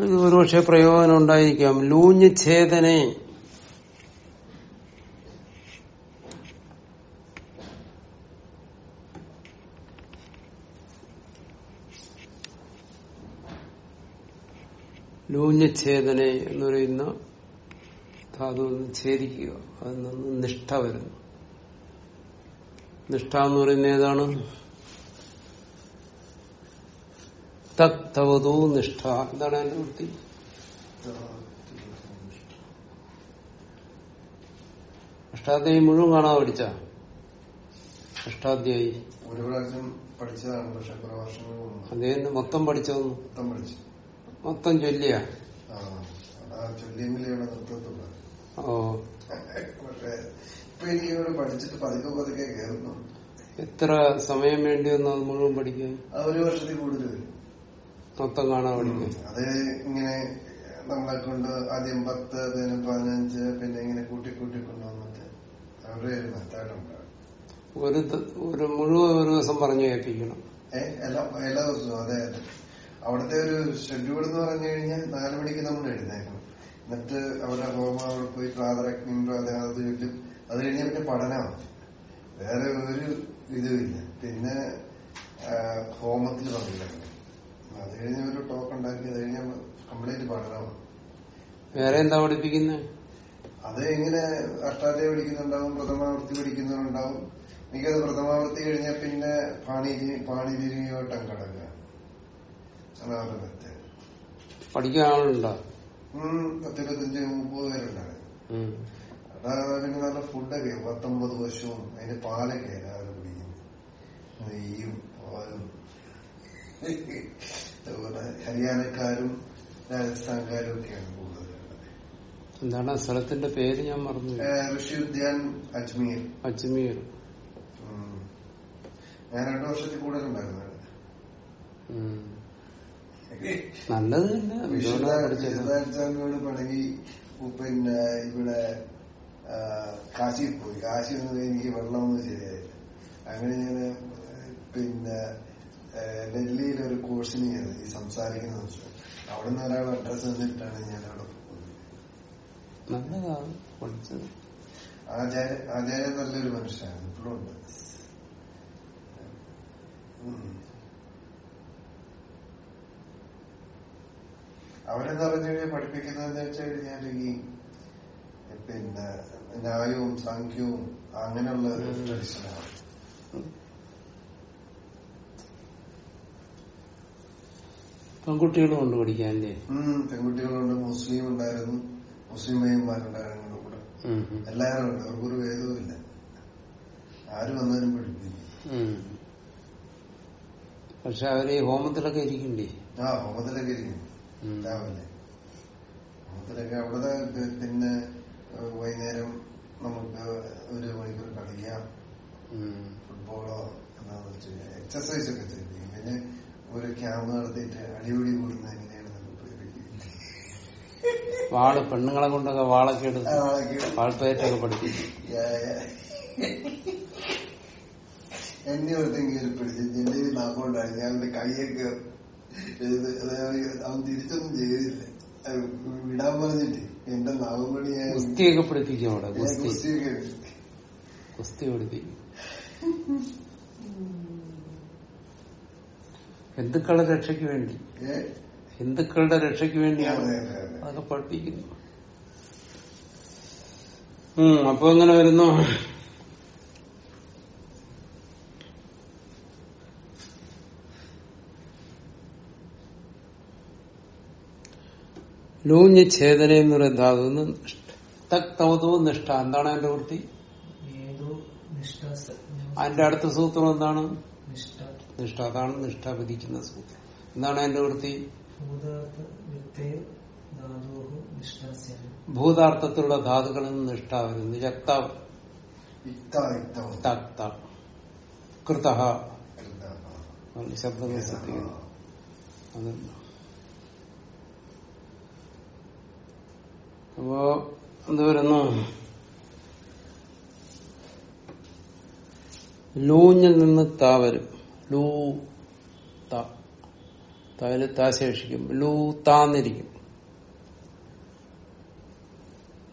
ഇത് ഒരുപക്ഷെ പ്രയോജനം ഉണ്ടായിരിക്കാം. ലൂഞ്ഞ് ഛേദനെ ലൂഞ്ഞച്ഛേദനെ എന്ന് പറയുന്ന ധാതു ഛേദിക്കുക. അതിൽ നിന്ന് നിഷ്ഠ വരുന്നു. നിഷ്ഠ എന്ന് പറയുന്ന ഏതാണ്? തവതു നിഷ്ഠ. എന്താണ് അതിന്റെ വൃത്തി. അഷ്ടാധ്യായി മുഴുവൻ കാണാതെ പഠിച്ച? അഷ്ടാധ്യായി ഒരു പ്രാവശ്യം പഠിച്ചതാണ് പക്ഷെ അദ്ദേഹം മൊത്തം പഠിച്ചതൊന്നും? മൊത്തം പഠിച്ചു. മൊത്തം ചൊല്ലിയ? ചൊല്ലിയെങ്കിലാണ് നിർത്തത്തുള്ളൂ ഓ. പക്ഷെ ഇപ്പൊ എനിക്ക് ഇവിടെ പഠിച്ചിട്ട് പതുക്കെ പതുക്കെ കയറുന്നു. എത്ര സമയം വേണ്ടി വന്നു അത് മുഴുവൻ പഠിക്കാൻ? ഒരു വർഷത്തിൽ കൂടുതൽ. വരും മൊത്തം കാണാൻ പഠിക്കും അത് ഇങ്ങനെ നമ്മളെ കൊണ്ട് ആദ്യം പത്ത് പിന്നെ പതിനഞ്ച് പിന്നെ ഇങ്ങനെ കൂട്ടി കൂട്ടി കൊണ്ടുവന്നിട്ട് ഒരു ഒരു ഒരു മുഴുവൻ ഒരു ദിവസം പറഞ്ഞു കേൾപ്പിക്കണം. ഏഹ് എല്ലാ എല്ലാ ദിവസവും അതെ അതെ. അവിടുത്തെ ഒരു ഷെഡ്യൂൾ എന്ന് പറഞ്ഞു കഴിഞ്ഞാൽ നാല് മണിക്ക് നമ്മൾ എഴുന്നേക്കണം എന്നിട്ട് അവരുടെ ഹോമം അവിടെ പോയി പ്രാതരജ്ഞം അതായത് ചുറ്റും അത് കഴിഞ്ഞ പിന്നെ പഠനമാണ്. വേറെ ഒരു ഇതുമില്ല പിന്നെ ഹോമത്തിൽ പങ്കെടുക്കണം. അത് കഴിഞ്ഞ ഒരു ടോക്ക് ഉണ്ടാക്കി അത് കഴിഞ്ഞ കംപ്ലീറ്റ് പഠനമാണ്. വേറെ എന്താ പഠിപ്പിക്കുന്നത് അത് എങ്ങനെ അഷ്ടാധ്യായ പഠിക്കുന്നുണ്ടാവും പ്രഥമാവൃത്തി പഠിക്കുന്നുണ്ടാവും. എനിക്കത് പ്രഥമാവൃത്തി കഴിഞ്ഞാൽ പിന്നെ പാണിരി പാണിരിയോട്ടം കടക്കുക. മെത്തേഡ് പഠിക്കാൻ ആളുണ്ടോ? പത്തിരുപത്തഞ്ച് മുപ്പത് പേരുണ്ടായിരുന്നു ഉം. അതാ പിന്നെ നല്ല ഫുഡൊക്കെ പത്തൊമ്പത് വർഷവും അതിന്റെ പാലൊക്കെ രാവിലെ കുടിക്കുന്നത് നെയ്യും പാലും. അതുപോലെ ഹരിയാനക്കാരും രാജസ്ഥാൻകാരും ഒക്കെയാണ് കൂടുതലുള്ളത് എന്താണ് ആ സ്ഥലത്തിന്റെ പേര് ഞാൻ മറന്നു ഏഹ് ഋഷി ഉദ്യാൻ അജ്മീർ. അജ്മീർ. ഞാൻ രണ്ടു വർഷത്തിൽ കൂടുതലുണ്ടായിരുന്നു. നല്ലത് തന്നെ. പിന്നെ ഇവിടെ കാശി കാശിയിൽ പോയി. കാശി വന്നത് എനിക്ക് വെള്ളമൊന്നും ശരിയായില്ല. അങ്ങനെ ഞാൻ പിന്നെ ഡൽഹിയിൽ ഒരു കോഴ്സിന് ഞാൻ ഈ സംസാരിക്കുന്ന സംസാരം അവിടെ നിന്ന് ഒരാൾ അഡ്രസ് തന്നിട്ടാണ് ഞാൻ അവിടെ പോകുന്നത് ആചാര്യ നല്ലൊരു മനുഷ്യനാണ്. ഇപ്പോഴും ഉണ്ട്. അവരെന്ന് പറഞ്ഞു കഴിഞ്ഞാൽ പഠിപ്പിക്കുന്നതെന്ന് വെച്ചാൽ കഴിഞ്ഞാൽ ഈ പിന്നെ ന്യായവും സാഖ്യവും അങ്ങനെയുള്ള ട്രഡീഷനാണ് പെൺകുട്ടികളും ഉണ്ട് പഠിക്കാനല്ലേ? പെൺകുട്ടികളുണ്ട് മുസ്ലിം ഉണ്ടായിരുന്നു മുസ്ലിം മയന്മാരുണ്ടായിരുന്നു കൂടെ എല്ലാവരും ഉണ്ട് അവർക്കൊരു ഭേദവും ഇല്ല. ആര് വന്നാലും പഠിപ്പിക്കും. പക്ഷെ അവർ ഹോമത്തിലൊക്കെ ഇരിക്കണ്ടേ? ആ ഹോമത്തിലൊക്കെ ഇരിക്കും. രാവിലെ ഹോമത്തിലൊക്കെ അവിടെ പിന്നെ വൈകുന്നേരം നമുക്ക് ഒരു മണിക്കൂർ കളിക്കാം. ഫുട്ബോളോ എന്താന്ന് വെച്ച് കഴിഞ്ഞാൽ എക്സസൈസ് ഒക്കെ ചെയ്യും. പിന്നെ ഒരു ക്യാമ്പ് നടത്തിയിട്ട് അടിപൊളി കൂടുന്ന എങ്ങനെയാണ് വാൾ പെണ്ണുങ്ങളെ കൊണ്ടൊക്കെ വാളൊക്കെ എടുത്ത് യാ, യാ. എന്നെ ഒരുത്തെങ്കിലും പിടിച്ച് എന്റെ നാക്കോണ്ടായി ഞാൻ കൈയൊക്കെ അവൻ തിരിച്ചൊന്നും ചെയ്തില്ല. വിടാൻ പറഞ്ഞിട്ട് എന്റെ നാവും കൊണ്ട് ഞാൻ കുസ്തിയൊക്കെ പഠിപ്പിക്കും അവിടെ കുസ്തിയൊക്കെ കുസ്തി പഠിപ്പിക്കും ഹിന്ദുക്കളുടെ രക്ഷയ്ക്ക് വേണ്ടി. ഹിന്ദുക്കളുടെ രക്ഷയ്ക്ക് വേണ്ടിയാണ് അതെ, അതെ, അതെ. അതൊക്കെ പഠിപ്പിക്കുന്നു അപ്പൊ എങ്ങനെ വരുന്നു? ലൂഞ്ഞ് ഛേദന എന്ന് പറയുന്ന ധാതു തക് തൗതോ നിഷ്ഠ എന്താണ് അതിന്റെ വൃത്തി അതിന്റെ അടുത്ത സൂത്രം എന്താണ്? നിഷ്ഠ. അതാണ് നിഷ്ഠ വിധിക്കുന്ന സൂത്രം. എന്താണ് അതിന്റെ വൃത്തി? ഭൂതാർത്ഥത്തിലുള്ള ധാതുക്കളിൽ നിന്ന് നിഷ്ഠ വരുന്നു തക്ത. കൃത. ശബ്ദങ്ങൾ ശ്രദ്ധിക്കുന്നു. അതല്ല അപ്പോ എന്ത് വരുന്നു ലൂഞ്ഞിൽ നിന്ന് താ വരും. ലൂ താൽ താ ശേഷിക്കും. ലൂ താന്നിരിക്കും.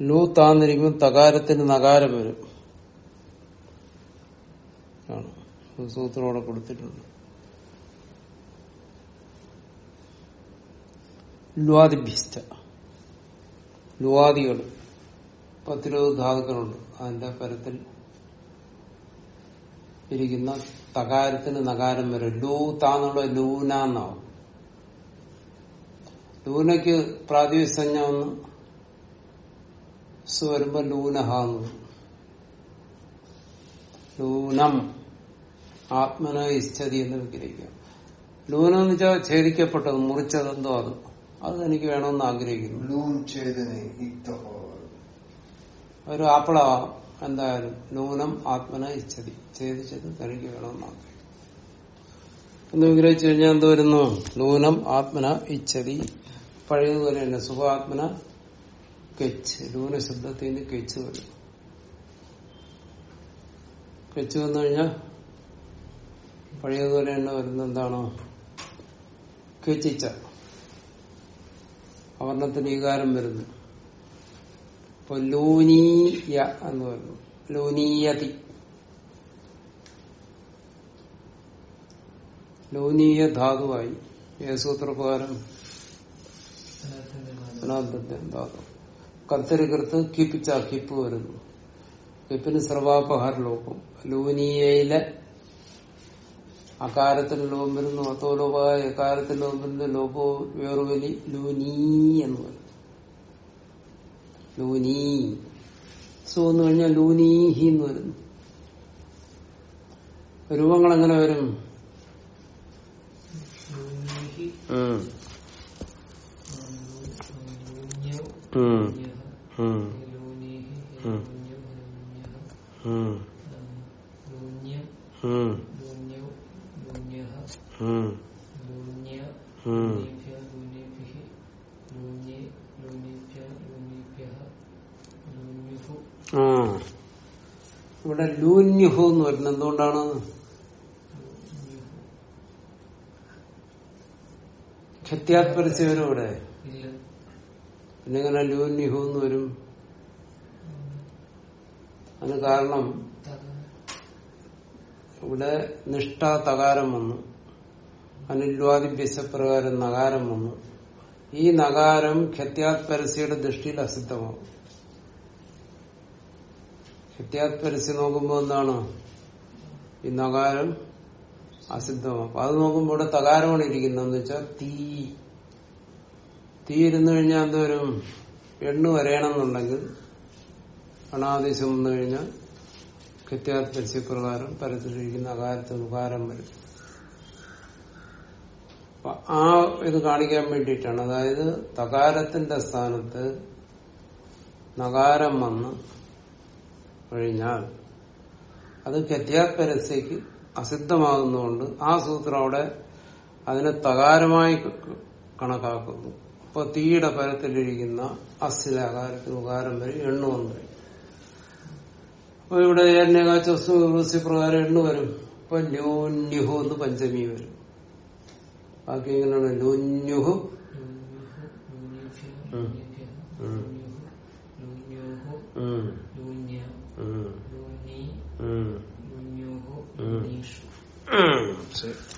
ലൂ താന്നിരിക്കും തകാരത്തിന് നകാരം വരും. ആണ്. ഒരു സൂത്രം അവിടെ കൊടുത്തിട്ടുണ്ട്. ലുവാദിഭ്യസ്ത. ലുവാദികൾ പത്തിരുപത് ധാതുക്കളുണ്ട്. അതിന്റെ പരത്തിൽ ഇരിക്കുന്ന തകാരത്തിന് നകാരം വരും. ലൂ താന്നുള്ള ലൂന എന്നാവും. ലൂനയ്ക്ക് പ്രാതിസഞ്ജ ഒന്ന് വരുമ്പോ ലൂനഹ എന്ന്. ലൂനം ആത്മന ഇച്ഛതി എന്ന് വിഗ്രഹിക്കാം ലൂനം എന്ന് വെച്ചാൽ ഛേദിക്കപ്പെട്ടത് മുറിച്ചതെന്തോ അത്. അത് എനിക്ക് വേണമെന്ന് ആഗ്രഹിക്കുന്നു. ഒരു ആപ്പിളാ എന്തായാലും നൂനം ആത്മന ഇച്ഛതി. ഛേദിച്ചത് തനിക്ക് വേണമെന്ന് ആഗ്രഹിക്കുന്നു. എന്ന് വിഗ്രഹിച്ചു കഴിഞ്ഞാൽ എന്ത് വരുന്നു? നൂനം ആത്മന ഇച്ഛതി. പഴയതുപോലെ തന്നെ സുഖാത്മന കെച്ച്. ലൂന ശബ്ദത്തിൽ നിന്ന് കെച്ച് വരും. കെച്ച് വന്നു കഴിഞ്ഞാൽ പഴയതുപോലെ തന്നെ വരുന്ന എന്താണോ? കെച്ചിച്ച. അവർണത്തിന് ഈകാരം വരുന്നു. ഇപ്പൊ ലൂനീയ എന്ന് പറഞ്ഞു ലൂനീയതി. ലൂനീയ ധാതുവായി ഏസൂത്രപ്രകാരം അനാഥത്തെ ധാതു കിപ്പിച്ച കിപ്പ് വരുന്നു. കിപ്പിന് സർവാപഹാര ലോകം. ലൂനീയയിലെ അകാരത്തിന് ലോകം വരുന്നു അത്തോ ലോപായ എക്കാരത്തിന് ലോകം വരുന്നു ലോപോ വേറുവലി ലൂനീ എന്ന് പറയും ലൂനീ. സു എന്ന് കഴിഞ്ഞാൽ ലൂനീഹി എന്ന് വരുന്നു. രൂപങ്ങൾ എങ്ങനെ വരും? ലൂനീഹി ആ ഇവിടെ ലൂന്യുഹു എന്ന് വരുന്നത് എന്തുകൊണ്ടാണ്? ലൂന്യുഹു ഖത്യാത് പരസ്യം വരും ഇവിടെ പിന്നെങ്ങനെ ലൂന്യുഹു എന്ന് വരും? അതിന് കാരണം ഇവിടെ നിഷ്ഠ തകാരം വന്നു. അനുല്വാദിഭ്യസപ്രകാരം നകാരം വന്നു. ഈ നഗാരം ഖത്യാത് പരസ്യയുടെ ദൃഷ്ടിയിൽ അസിദ്ധമാകും ഖത്യാത് പരസ്യം നോക്കുമ്പോൾ എന്താണ്? ഈ നഗാരം അസിദ്ധമാകും അപ്പൊ അത് നോക്കുമ്പോൾ ഇവിടെ തകാരമാണ് ഇരിക്കുന്നതെന്ന് വെച്ചാൽ തീ. തീ ഇരുന്നു കഴിഞ്ഞാൽ എന്തോരും എണ്ണ വരയണമെന്നുണ്ടെങ്കിൽ അണാദേശം വന്നു കഴിഞ്ഞാൽ ഖത്യാത് പരസ്യപ്രകാരം പരത്തിലിരിക്കുന്ന അകാരത്തിന് ഉകാരം വരും. ആ ഇത് കാണിക്കാൻ വേണ്ടിയിട്ടാണ്. അതായത് തകാരത്തിന്റെ സ്ഥാനത്ത് നകാരം വന്ന് കഴിഞ്ഞാൽ അത് ഗത്യാപരസ്യക്ക് അസിദ്ധമാകുന്നതുകൊണ്ട് ആ സൂത്രം അവിടെ അതിനെ തകാരമായി കണക്കാക്കുന്നു. അപ്പൊ തീയുടെ പരത്തിലിരിക്കുന്ന അസിലെ ഉപകാരം വരെ എണ്ണു വന്നു അപ്പൊ ഇവിടെ ഏർണ്യകാച്ച പ്രകാരം എണ്ണു വരും. അപ്പൊ ന്യൂന്യുഹു എന്ന് പഞ്ചമി വരും. ബാക്കി എങ്ങനെയാണ് ലുഞ്ഞുഹു. ഉം. ലൂന്യുഹു ഉം, ലൂന്യ ഉം, ലൂനി ഉം, ലൂന്യോഹു ഉം. ലൂനീഷു. ഉം. ശരി.